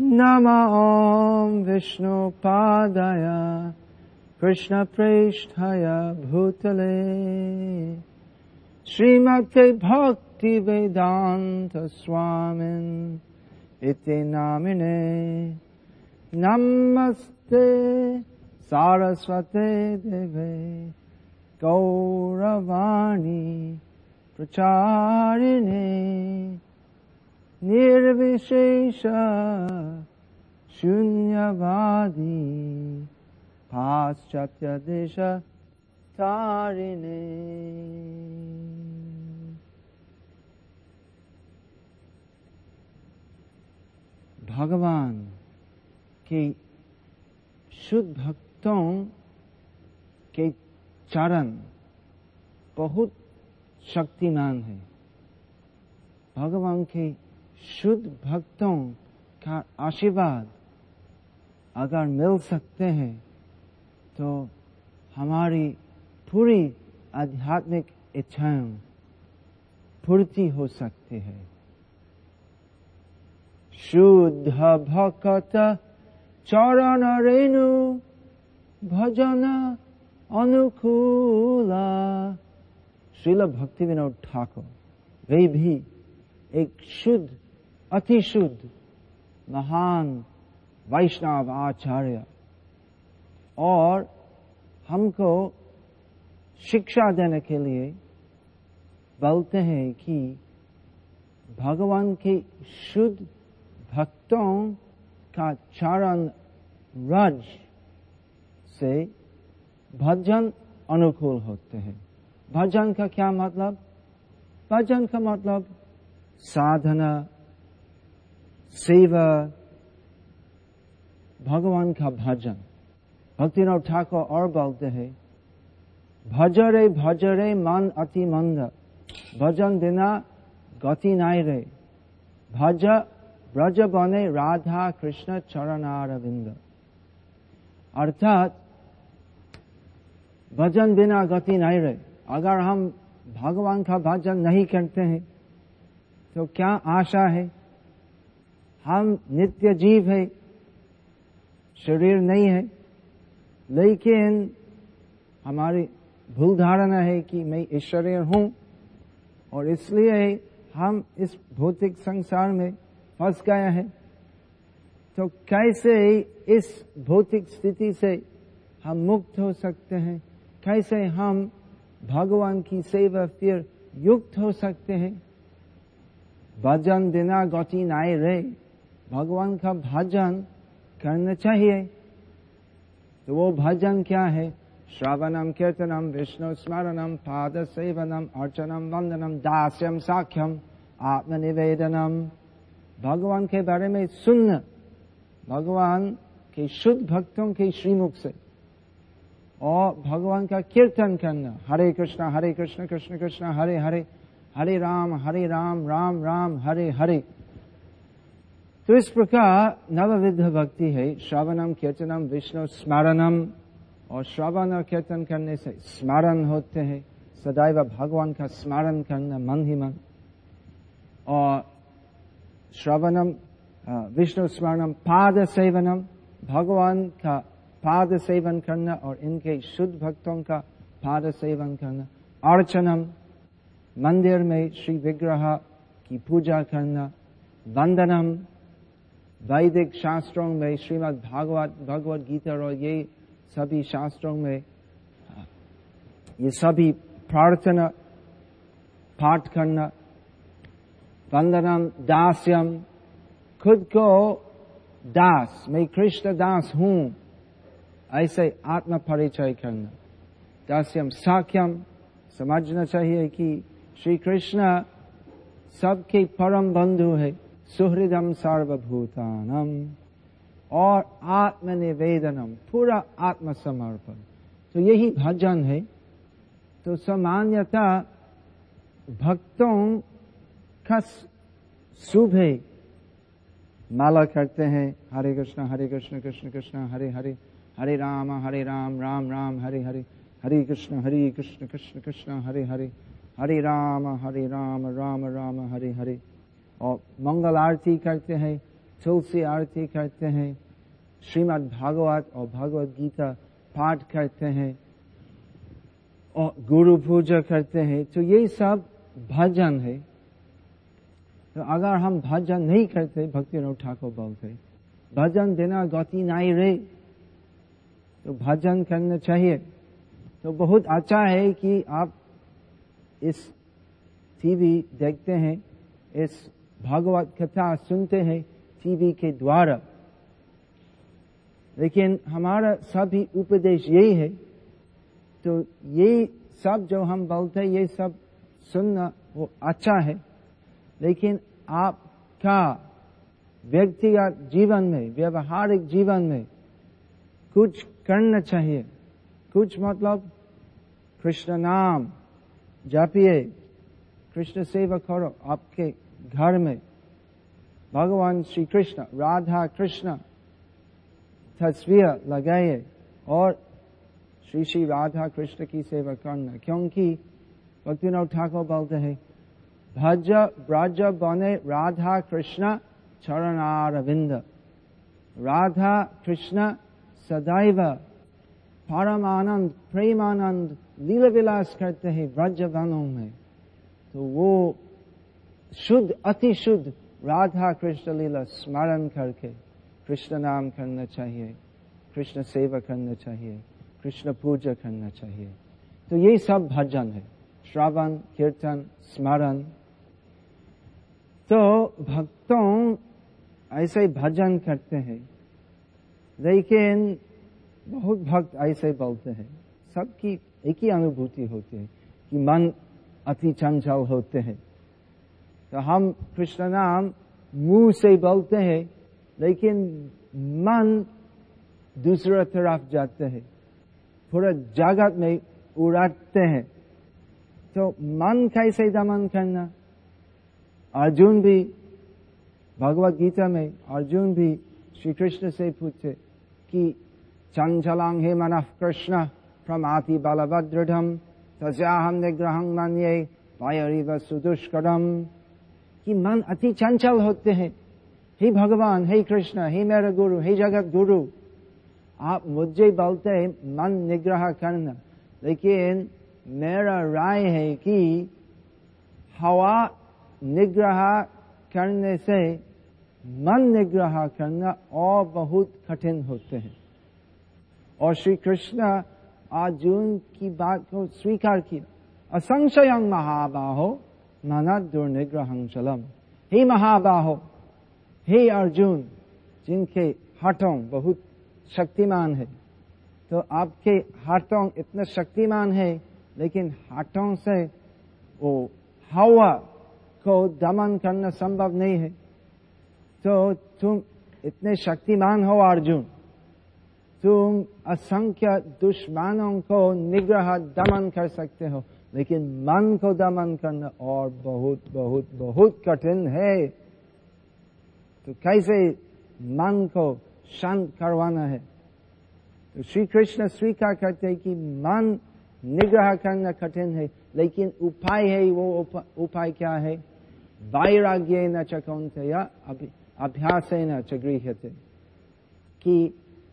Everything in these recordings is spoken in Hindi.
नमः ॐ विष्णुपादाय कृष्णप्रेष्ठाय भूतले। श्रीमते भक्तिवेदान्त स्वामिन् इति नामिने नमस्ते सारस्वते देवे गौरवाणी प्रचारिणे निर्विशेष शून्यवादी पाश्चात्यदेश तारिणे भगवान के शुद्ध भक्तों के चरण बहुत शक्तिमान है। भगवान के शुद्ध भक्तों का आशीर्वाद अगर मिल सकते हैं तो हमारी पूरी आध्यात्मिक इच्छाएँ पूर्ति हो सकती है। शुद्ध भक्त चरण रेणु भजन अनुकूला। श्रील भक्ति विनोद ठाकुर, वे भी एक शुद्ध अति शुद्ध, महान वैष्णव आचार्य। और हमको शिक्षा देने के लिए बोलते हैं कि भगवान के शुद्ध भक्तों का चरण रज से भजन अनुकूल होते हैं। भजन का क्या मतलब? भजन का मतलब साधना सेवा भगवान का भजन भक्तिनाथ ठाकुर और बोलते हैं भजरे भजरे मन अति मंद भजन बिना गति नाई रे भज ब्रज बने राधा कृष्ण चरणारविंद अर्थात भजन बिना गति नहीं रहे अगर हम भगवान का भजन नहीं करते हैं तो क्या आशा है हम नित्य जीव है, शरीर नहीं है, लेकिन हमारी भूल धारणा है कि मैं ईश्वरीय हूँ, और इसलिए हम इस भौतिक संसार में फंस गए हैं। तो कैसे इस भौतिक स्थिति से हम मुक्त हो सकते हैं? कैसे हम भगवान की सेवा फिर युक्त हो सकते हैं? भजन बिना गति नाए रे। भगवान का भजन करना चाहिए। तो वो भजन क्या है? श्रवणम, कीर्तनम, विष्णु स्मरणम पाद सेवनम अर्चनम, वंदनम, दास्यम, साख्यम, आत्मनिवेदनम। भगवान के बारे में सुनना भगवान के शुद्ध भक्तों के श्रीमुख से। और भगवान का कीर्तन करना। हरे कृष्णा, हरे कृष्ण कृष्ण कृष्ण, हरे हरे हरे राम हरे राम राम राम, हरे हरे। तो इस प्रकार नवविध भक्ति है। श्रवणम, कीर्तनम, विष्णु स्मरणम, और श्रवण और कीर्तन करने से स्मरण होते हैं। सदैव भगवान का स्मरण करना मन ही मन। और श्रवणम विष्णु स्मरणम, पाद सेवनम, भगवान का पाद सेवन करना और इनके शुद्ध भक्तों का पाद सेवन करना। अर्चनम, मंदिर में श्री विग्रह की पूजा करना। वंदनम वैदिक शास्त्रों में, श्रीमद् भागवत, भगवत गीता और ये सभी शास्त्रों में, ये सभी प्रार्थना, पाठ करना, वंदनम, दास्यम, खुद को दास, मैं कृष्ण दास हूँ, ऐसे आत्म परिचय करना। दास्यम, साख्यम, समझना चाहिए कि श्री कृष्ण सबके परम बंधु है। सुहृदम सर्वभूतानम और आत्मनिवेदनम पूरा आत्मसमर्पण। तो यही भजन है। तो सामान्यता भक्तों का सुबह माला करते हैं, हरे कृष्ण हरे कृष्ण कृष्ण कृष्ण, हरे हरे हरे राम हरे राम राम राम, हरे हरे हरे कृष्ण हरे कृष्ण कृष्ण कृष्ण, हरे हरे हरे राम हरे राम राम राम, हरे हरे। और मंगल आरती करते हैं, तुलसी आरती करते हैं, श्रीमद् भागवत और भगवत गीता पाठ करते हैं और गुरु पूजा करते हैं। तो ये सब भजन है। तो अगर हम भजन नहीं करते, भक्ति ठाकुर बोलते भजन देना गति नहीं रे। तो भजन करना चाहिए। तो बहुत अच्छा है कि आप इस टीवी देखते हैं, इस भागवत कथा सुनते हैं टीवी के द्वारा। लेकिन हमारा सभी उपदेश यही है तो ये सब जो हम बोलते हैं ये सब सुनना वो अच्छा है। लेकिन आपका व्यक्तिगत जीवन में, व्यवहारिक जीवन में कुछ करना चाहिए। कुछ मतलब कृष्ण नाम जापिए, कृष्ण सेवा करो आपके घर में भगवान श्री कृष्ण राधा कृष्ण, तस्वीर लगाए और श्री श्री राधा कृष्ण की सेवा करना, क्योंकि भक्तिनाथ ठाकुर बोलते हैं, भज ब्रज बने राधा कृष्ण चरणारविंद। राधा कृष्ण सदैव परम आनंद प्रेमानंद लीला विलास करते हैं ब्रज वनों में। तो वो शुद्ध, अति शुद्ध राधा कृष्ण लीला स्मरण करके कृष्ण नाम करना चाहिए, कृष्ण सेवा करना चाहिए, कृष्ण पूजा करना चाहिए। तो ये सब भजन है। श्रवण, कीर्तन, स्मरण। तो भक्तों, ऐसे भजन करते हैं। लेकिन बहुत भक्त ऐसे बोलते हैं। सबकी एक ही अनुभूति होती है कि मन अति चंचल होते हैं। तो हम कृष्ण नाम मुँह से बोलते हैं, लेकिन मन दूसरा तरफ़ जाते हैं। पूरा जगत में उड़ाते हैं। तो मन कैसे दमन करना? अर्जुन भी, भगवत गीता में अर्जुन भी श्री कृष्ण से पूछे कि चंचलांग हे मन कृष्ण, प्रमाति बलभद्रढ़ तस्याहम निग्रह मान्य वायरिव सुदुष्करम। कि मन अति चंचल होते हैं। हे भगवान, हे कृष्ण, हे मेरा गुरु, हे जगत गुरु। आप मुझे बोलते हैं, मन निग्रह करना। लेकिन मेरा राय है कि हवा निग्रह करने से मन निग्रह करना और बहुत कठिन होते हैं। और श्री कृष्ण अर्जुन की बात को स्वीकार किया। असंशय महाबाहो। मना दुर्निग्रह चलम हे महाबाहो, हे अर्जुन, जिनके हटों बहुत शक्तिमान है। तो आपके हाथों इतने शक्तिमान है, लेकिन हाथों से वो हवा को दमन करना संभव नहीं है। तो तुम इतने शक्तिमान हो अर्जुन, तुम असंख्य दुश्मनों को निग्रह दमन कर सकते हो। लेकिन मन को दमन करना और बहुत बहुत बहुत कठिन है। तो कैसे मन को शांत करवाना है? तो श्री कृष्ण स्वीकार करते हैं कि मन निग्रह करना कठिन है, लेकिन उपाय है वो उपाय क्या है? वैराग्य न चकौंत या अभ्यास न च गृह्यते कि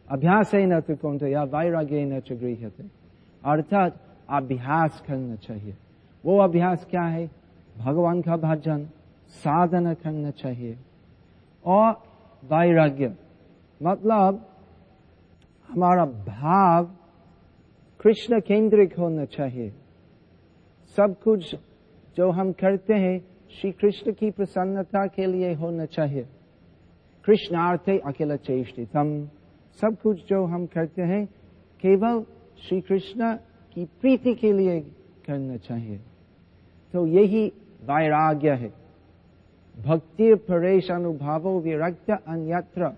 अभ्यास न त्रिकोण या वैराग्य न च गृह्यते अर्थात अभ्यास करना चाहिए। वो अभ्यास क्या है? भगवान का भजन, साधना करना चाहिए। और वैराग्य मतलब हमारा भाव कृष्ण केंद्रित होना चाहिए। सब कुछ जो हम करते हैं, श्री कृष्ण की प्रसन्नता के लिए होना चाहिए। कृष्णार्थे अकेला चेष्टितम। सब कुछ जो हम करते हैं, केवल श्री कृष्ण की प्रीति के लिए करना चाहिए। तो यही वैराग्य है। भक्ति परेश अनुभव विरक्त अन्यत्र।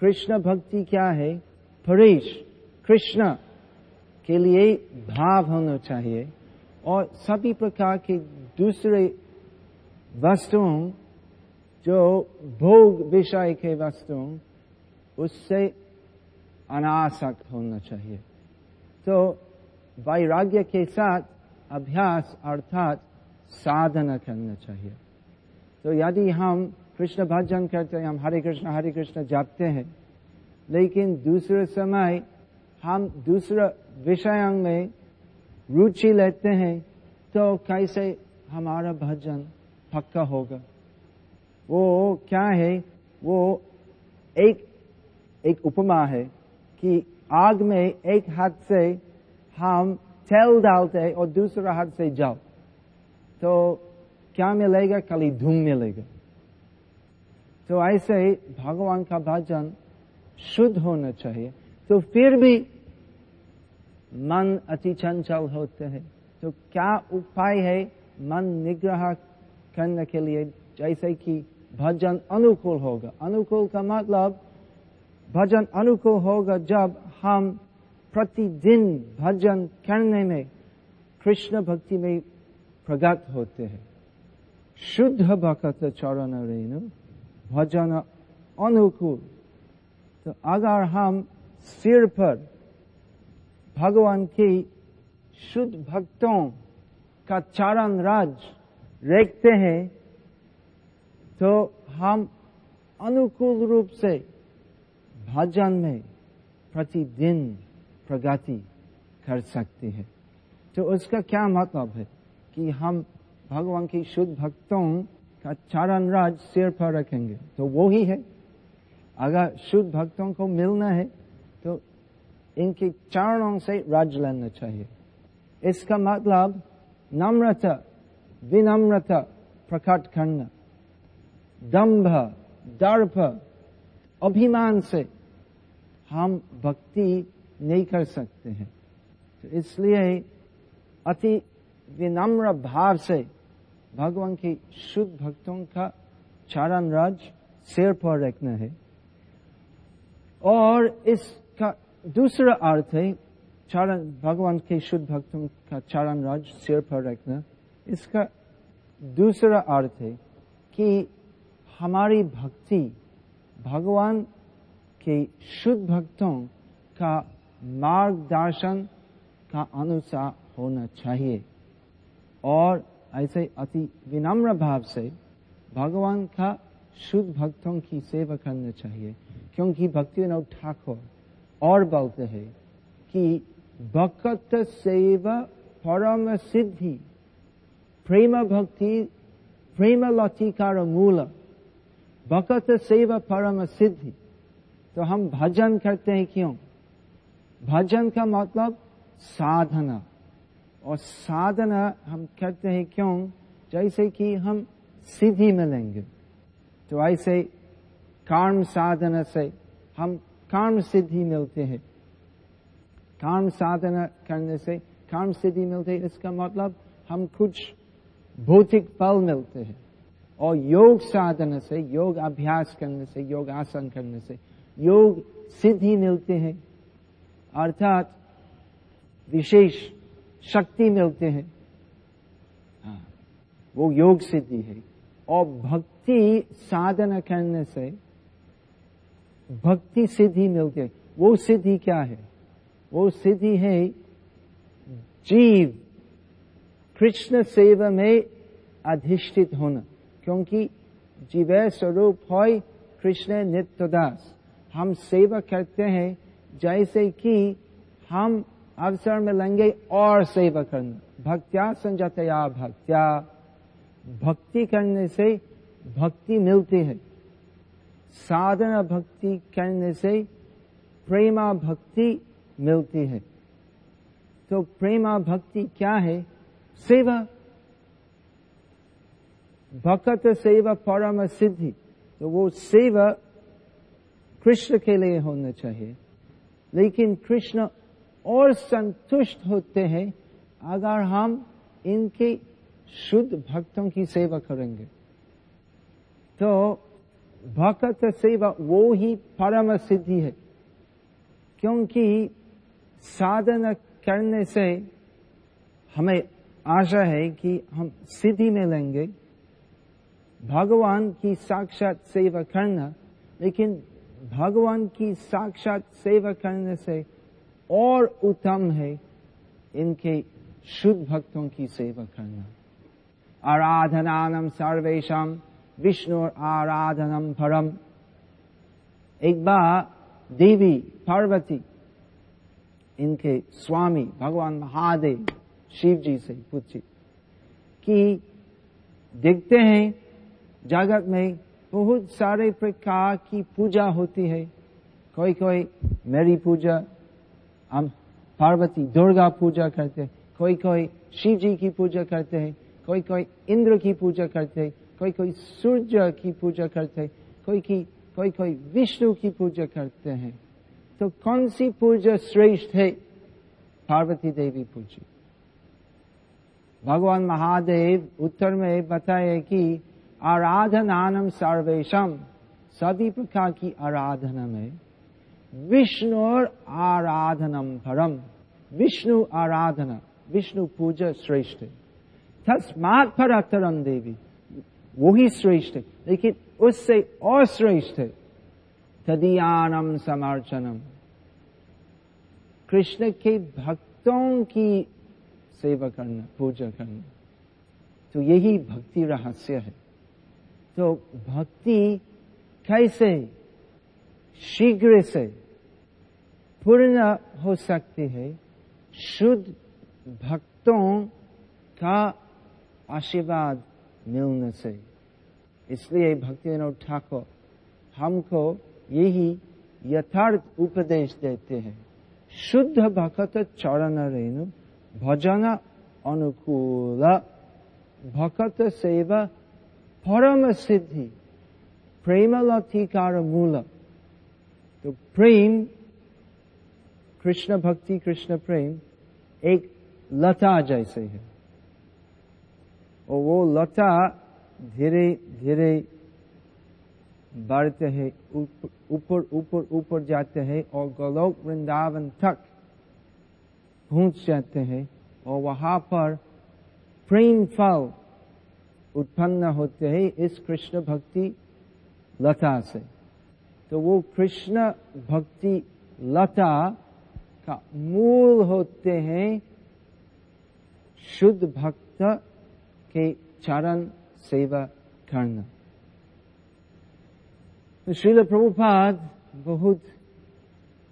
कृष्ण भक्ति क्या है? परेश, कृष्ण के लिए भाव होना चाहिए। और सभी प्रकार के दूसरे वस्तुओं, जो भोग विषय के वस्तुओं, उससे अनासक्त होना चाहिए। तो वैराग्य के साथ अभ्यास अर्थात साधना करना चाहिए। तो यदि हम कृष्ण भजन करते हैं, हम हरे कृष्ण हरे कृष्ण जापते हैं, लेकिन दूसरे समय हम दूसरे विषय में रुचि लेते हैं तो कैसे हमारा भजन पक्का होगा? वो क्या है? वो एक एक उपमा है कि आग में एक हाथ से हम तेल डालते हैं और दूसरा हाथ से जाओ। तो क्या मिलेगा? खाली धूम मिलेगा। तो ऐसे ही भगवान का भजन शुद्ध होना चाहिए। तो फिर भी मन अति चंचल होते हैं। तो क्या उपाय है मन निग्रह करने के लिए? जैसे कि भजन अनुकूल होगा। अनुकूल का मतलब भजन अनुकूल होगा जब हम प्रतिदिन भजन करने में कृष्ण भक्ति में प्रगत होते हैं। शुद्ध भक्त चरण रेणु, भजन अनुकूल। तो अगर हम सिर पर भगवान की शुद्ध भक्तों का चरण राज रेखते हैं तो हम अनुकूल रूप से भजन में प्रतिदिन प्रगति कर सकते हैं। तो उसका क्या मतलब है कि हम भगवान की शुद्ध भक्तों का चरण राज सिर पर रखेंगे? तो वो ही है। अगर शुद्ध भक्तों को मिलना है तो इनके चरणों से राज लेना चाहिए। इसका मतलब नम्रता, विनम्रता प्रकट करना, दम्भ दर्प अभिमान से हम भक्ति नहीं कर सकते हैं। तो इसलिए अति विनम्र भाव से भगवान की शुद्ध भक्तों का चारण राज सिर पर रखना है। और इसका दूसरा अर्थ है चारण भगवान के शुद्ध भक्तों का चारण राज सिर पर रखना। इसका दूसरा अर्थ है कि हमारी भक्ति भगवान के शुद्ध भक्तों का मार्गदर्शन का अनुसार होना चाहिए। और ऐसे अति विनम्र भाव से भगवान का शुद्ध भक्तों की सेवा करना चाहिए। क्योंकि भक्ति विनोद ठाकुर और बोलते हैं कि भक्त सेवा परम सिद्धि, प्रेम भक्ति, प्रेम लतिकार मूल, भक्त सेवा परम सिद्धि। तो हम भजन करते हैं क्यों? भजन का मतलब साधना। और साधना हम कहते हैं क्यों? जैसे कि हम सिद्धि मिलेंगे तो ऐसे कर्म साधना से हम कर्म सिद्धि मिलते हैं। कर्म साधना करने से कर्म सिद्धि मिलते है, इसका मतलब हम कुछ भौतिक फल मिलते हैं। और योग साधना से, योग अभ्यास करने से, योग आसन करने से, योग सिद्धि मिलते हैं। अर्थात विशेष शक्ति मिलते हैं। हाँ, वो योग सिद्धि है। और भक्ति साधना करने से भक्ति सिद्धि मिलती है। वो सिद्धि क्या है? वो सिद्धि है जीव कृष्ण सेवा में अधिष्ठित होना। क्योंकि जीव स्वरूप हो कृष्ण नित्यदास हम सेवा करते हैं जैसे कि हम अवसर में लेंगे और सेवा करना भक्त्या संजतया भक्त्या। भक्ति करने से भक्ति मिलती है। साधना भक्ति करने से प्रेमा भक्ति मिलती है। तो प्रेमा भक्ति क्या है? सेवा। भक्त सेवा परम सिद्धि। तो वो सेवा कृष्ण के लिए होना चाहिए। लेकिन कृष्ण और संतुष्ट होते हैं अगर हम इनके शुद्ध भक्तों की सेवा करेंगे। तो भक्त सेवा वो ही परम सिद्धि है, क्योंकि साधना करने से हमें आशा है कि हम सिद्धि में लेंगे। भगवान की साक्षात सेवा करना, लेकिन भगवान की साक्षात सेवा करने से और उत्तम है इनके शुद्ध भक्तों की सेवा करना। आराधनानम सर्वेशम विष्णु आराधनम परम एक बार देवी पार्वती, इनके स्वामी भगवान महादेव शिव जी से पूछी कि देखते हैं, जगत में बहुत सारे प्रकार की पूजा होती है। कोई कोई मेरी पूजा, हम पार्वती, दुर्गा पूजा करते हैं। कोई कोई शिव जी की पूजा करते हैं। कोई कोई इंद्र की पूजा करते हैं। कोई कोई सूर्य की पूजा करते हैं। कोई की कोई कोई विष्णु की पूजा करते हैं। तो कौन सी पूजा श्रेष्ठ है? पार्वती देवी पूजी। भगवान महादेव उत्तर में बताए कि आराधनानम सर्वेशम सभी प्रकार की आराधना में विष्णु आराधनम परम। विष्णु आराधना, विष्णु पूजा श्रेष्ठ। है तस्मात पर अतरम देवी, वही श्रेष्ठ है लेकिन उससे और श्रेष्ठ है तदियानम समर्चनम कृष्ण के भक्तों की सेवा करना, पूजा करना। तो यही भक्ति रहस्य है। तो भक्ति कैसे शीघ्र से पूर्ण हो सकती है? शुद्ध भक्तों का आशीर्वाद मिलने से। इसलिए भक्ति विनोद ठाकुर हमको यही यथार्थ उपदेश देते हैं। शुद्ध भक्त चरण रेणु, भजन अनुकूल, भक्त सेवा परम सिद्धि प्रेम लथिकार मूल तो प्रेम कृष्ण भक्ति कृष्ण प्रेम एक लता जैसे है और वो लता धीरे धीरे बढ़ते हैं ऊपर ऊपर ऊपर जाते हैं और गोलोक वृंदावन तक पहुँच जाते हैं और वहाँ पर प्रेम फल उत्पन्न होते हैं इस कृष्ण भक्ति लता से। तो वो कृष्ण भक्ति लता का मूल होते हैं शुद्ध भक्त के चरण सेवा करना। तो श्रील प्रभुपाद बहुत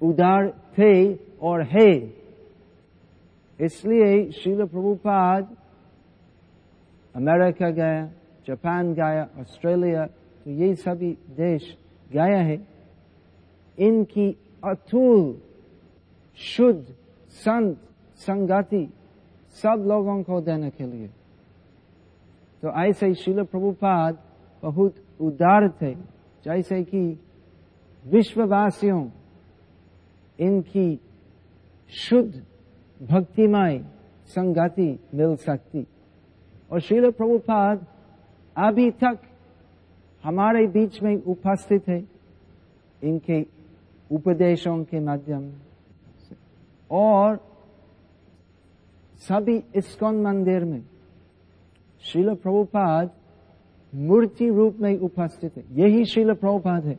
उदार थे और है। इसलिए श्रील प्रभुपाद अमेरिका गया जापान गया ऑस्ट्रेलिया तो ये सभी देश गया है। इनकी अतुल, शुद्ध, संत, संगति सब लोगों को देने के लिए। तो ऐसे शिल प्रभुपाद बहुत उदार थे, जैसे कि विश्ववासियों, इनकी शुद्ध, भक्तिमय संगति मिल सकती। और शिल प्रभुपाद अभी तक हमारे बीच में उपस्थित है इनके उपदेशों के माध्यम से। और सभी इस्कॉन मंदिर में शिल प्रभुपाद मूर्ति रूप में उपस्थित है। यही शिल प्रभुपाद है।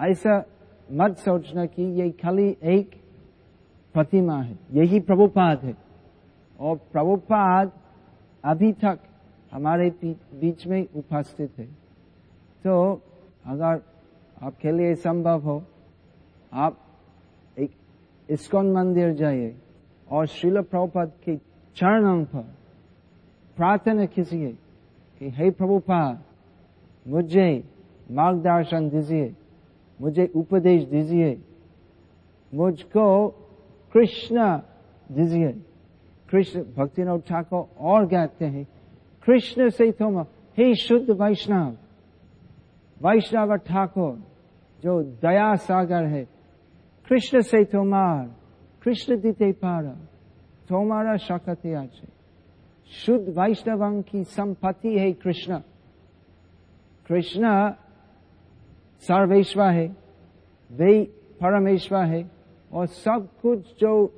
ऐसा मत सोचना कि ये खाली एक प्रतिमा है। यही प्रभुपाद है। और प्रभुपाद अभी तक हमारे बीच में उपस्थित है। तो अगर आपके लिए संभव हो, आप एक इस्कॉन मंदिर जाइए और शिल प्रभुपाद के चरणों पर प्रार्थना कीजिए कि हे प्रभुपाद, मुझे मार्गदर्शन दीजिए, मुझे उपदेश दीजिए, मुझको कृष्ण दीजिए। कृष्ण भक्ति ठाकुर और कहते हैं। कृष्ण से तुम हे शुद्ध वैष्णव वैष्णव ठाकुर, जो दया सागर है, कृष्ण से तुम्हार, कृष्ण दीते पारा, तुम्हारा शक्ति आज शुद्ध वैष्णव की संपत्ति है कृष्ण। कृष्ण सर्वेश्वर है, वे परमेश्वर है, और सब कुछ जो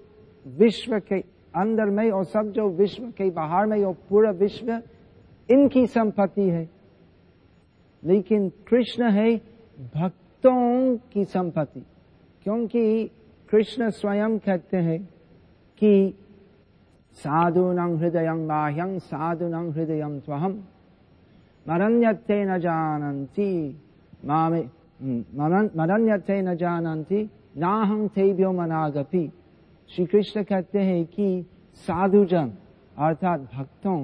विश्व के अंदर में और सब जो विश्व के बाहर में और पूरा विश्व, इनकी संपत्ति है। लेकिन कृष्ण है भक्तों की संपत्ति, क्योंकि कृष्ण स्वयं कहते हैं कि साधु हृदय बाह्यं साधु हृदय स्वहम मरण्यते न जानती मामे मरण्यते न जानन्ति, नाहं तेभ्यो मनागपि। श्री कृष्ण कहते हैं कि साधुजन अर्थात भक्तों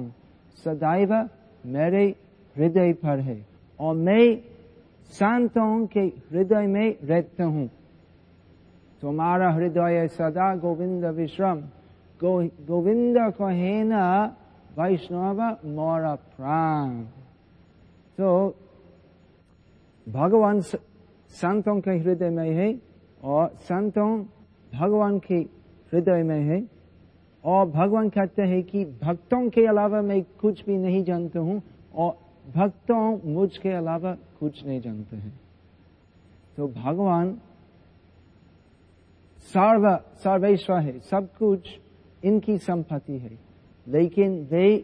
सदैव मेरे हृदय पर है और मैं संतों के हृदय में रहता हूँ। तुम्हारा हृदय सदा गोविंद विश्रम। गो, गोविंद को है न वैष्णव मोर प्राण। तो भगवान संतों के हृदय में है और संतों भगवान के हृदय में है। और भगवान कहते हैं कि भक्तों के अलावा मैं कुछ भी नहीं जानता हूँ और भक्तों मुझ के अलावा कुछ नहीं जानते हैं। तो भगवान सर्व, सर्वेश्वर है, सब कुछ इनकी संपत्ति है। लेकिन वे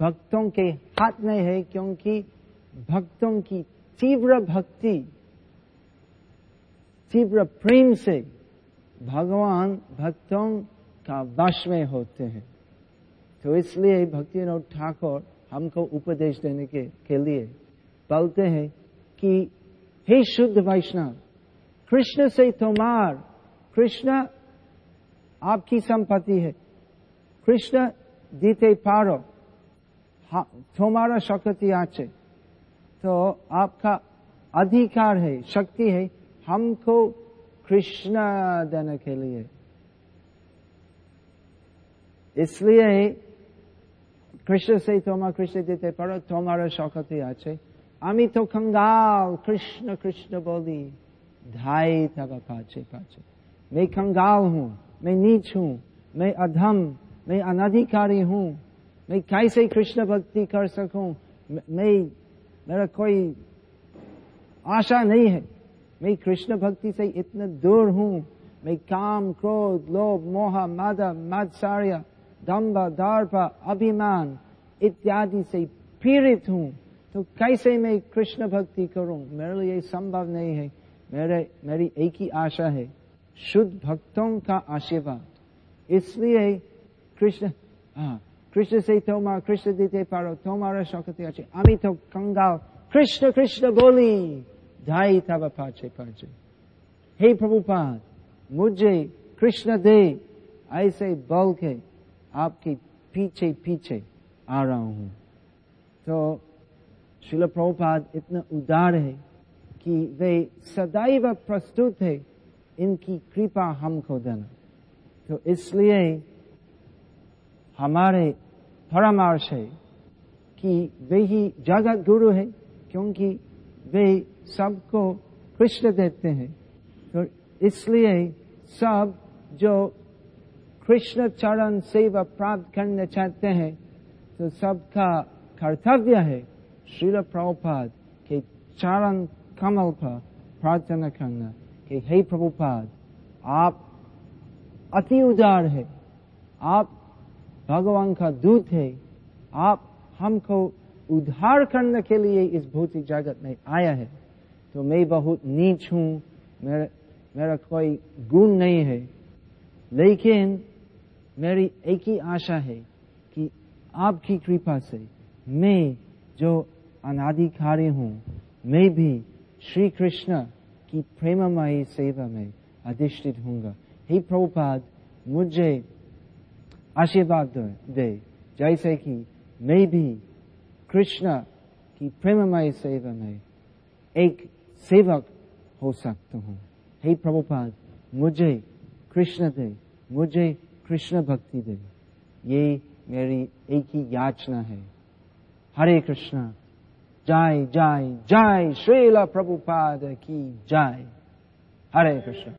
भक्तों के हाथ में है क्योंकि भक्तों की तीव्र भक्ति, तीव्र प्रेम से भगवान भक्तों का वश में होते हैं। तो इसलिए भक्ति ठाकुर हमको उपदेश देने के, के लिए बोलते हैं कि हे शुद्ध वैष्णव कृष्ण से तुम्हार कृष्ण आपकी संपत्ति है। कृष्ण दीते पारो तुम्हारा शक्ति आचे। तो आपका अधिकार है शक्ति है हमको कृष्ण देने के लिए इसलिए कृष्ण से তোমার কৃষ্ণ দিতে পারো তোমার শক্তি আছে আমি তো कंगाल कृष्ण कृष्ण बोली ढाई तब पाचे पाचे मैं कंगाल हूँ मैं नीच हूँ मैं अधम मैं अनधिकारी हूँ मैं कैसे कृष्ण भक्ति कर सकूं मैं मेरा कोई आशा नहीं है मैं कृष्ण भक्ति से इतना दूर हूँ। मैं काम, क्रोध, लोभ, मोह, मद, मत्सार्य दम्भ दर्प, अभिमान इत्यादि से पीड़ित हूँ। तो कैसे मैं कृष्ण भक्ति करूँ? मेरे लिए संभव नहीं है। मेरे, मेरी एक ही आशा है। शुद्ध भक्तों का आशीर्वाद। इसलिए कृष्ण हाँ कृष्ण से तो मार कृष्ण दीते पारो तुम्हारा शौकते अमित अमी कंगाल, कृष्ण कृष्ण बोली। तब पाचे पाचे हे प्रभुपाद, मुझे कृष्ण दे, ऐसे बोल के आपके पीछे पीछे आ रहा हूँ। तो शिल प्रभुपाद इतना उदार है कि वे सदैव प्रस्तुत है इनकी कृपा हमको देना। तो इसलिए हमारे परामर्श है कि वे ही जगत गुरु है, क्योंकि वे सबको कृष्ण देते हैं। तो इसलिए सब जो कृष्ण चरण सेवा प्राप्त करना चाहते हैं तो सबका कर्तव्य है श्रील प्रभुपाद के चरण कमल पर प्रार्थना करना कि हे प्रभुपाद, आप अति उदार है, आप भगवान का दूत है, आप हमको उद्धार करने के लिए इस भौतिक जगत में आया है। तो मैं बहुत नीच हूँ, मेरा मेरा कोई गुण नहीं है। लेकिन मेरी एक ही आशा है कि आपकी कृपा से मैं जो अनाधिकारी हूँ, मैं भी श्री कृष्ण की प्रेममयी सेवा में अधिष्ठित हूँगा हे प्रभुपाद, मुझे आशीर्वाद दे, जैसे कि मैं भी कृष्ण की प्रेममय सेवा में एक सेवक हो सकता हूँ। हे प्रभुपाद, मुझे कृष्ण दे, मुझे कृष्ण भक्ति दे। ये मेरी एक ही याचना है। हरे कृष्ण, जय जय जय श्रीला प्रभुपाद की जय। हरे कृष्ण।